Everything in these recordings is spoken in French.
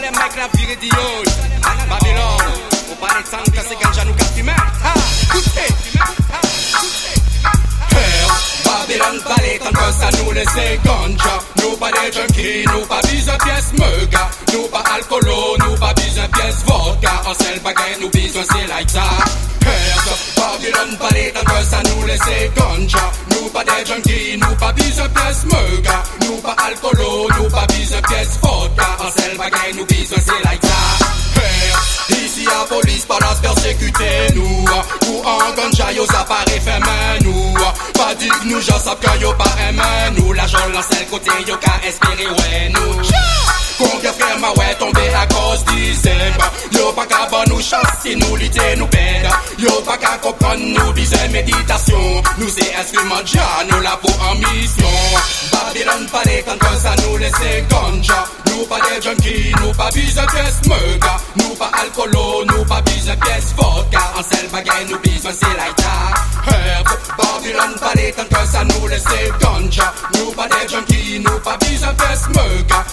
la virée d'iode. Babylone, au palais de sang, c'est ganja nous qu'a fumé. Ha, écoutez, Babylone palais, tant que ça nous laisse ganja. Nous pas des junkies, nous pas bise pièce mega. Nous pas alcoolo, nous pas bise pièce vodka. En sel bagay, nous bise c'est like ça. Babylone palais, tant que ça nous laisse ganja. Nous pas des junkies, nous pas bise pièce mega. Nous pas nous c'est like ça. Ici la police pas la persécuter nous. Ou en ganja yo ça paraît fait nous. Pas dit nous j'en savent que yo pas aimé nous. La joie la seul côté yo ka espérer ouais nous. Combien frère ma ouais tombé à cause d'Iseb Yo pas qu'à bon nous chasse si nous lutter nous pède Yo pas qu'à comprendre nous disait méditation. Nous c'est instrument de nous la pour en mission Babylone les quand ça nous laisse ganja nous pas des junkies, nous pas bise pièce mega Nous pas alcoolo, nous pas bise pièce vodka. En sel bagay, nous bise c'est laïta Herb, Babylone pas les tant que ça nous laisse ganja. Nous pas des junkies, nous pas bise pièce mega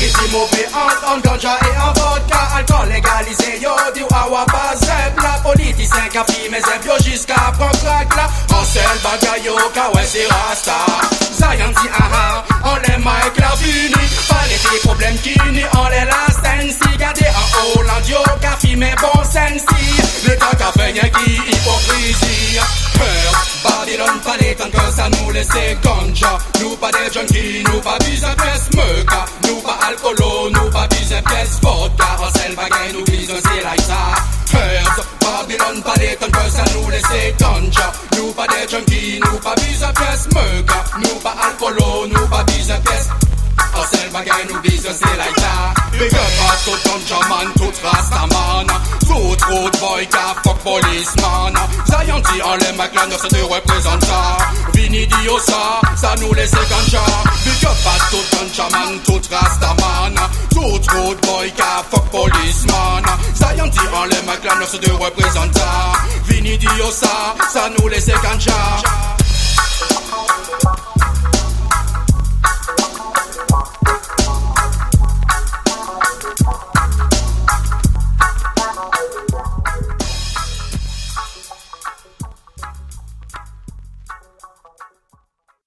Qui dit mauvais en ganja et en vodka. Alcool légalisé, yo, di awa pas zeb La politicien qui a pris mes yo jusqu'à prendre crack là. En sel bagay, yo, kawe c'est Rasta. Zion dit aha, on les Mike la fini Pas les problèmes qui ni on les la sensi Gardez en Hollande yo café mais bon sensi. Le temps qu'a fait qui hypocrisie. Peur, Babylone pas les temps que ça nous laisse ganja Nous pas des junkies, nous pas bise pièce meuca Nous pas alcoolo, nous pas bise pièce vodka. En sel bagay nous bise c'est like ça Peur, Babylone pas les temps que ça nous laisse ganja Nous pas des junkies, nous pas bise pièce meuca Nous pas alcoolo, nous pas bise pièce. En sel bagay nous bise c'est like ça Big up à tout ganja man, tout rastaman. Tout road boy ka fuck policeman. Zion dit en les mac la te représente ça. Vini dit ça, nous laisse ganja Big up tout ganja man, tout rastaman Tout road boy ka fuck policeman Zion dit en les mac la te représente ça Vini dit ça, ça nous laisse ganja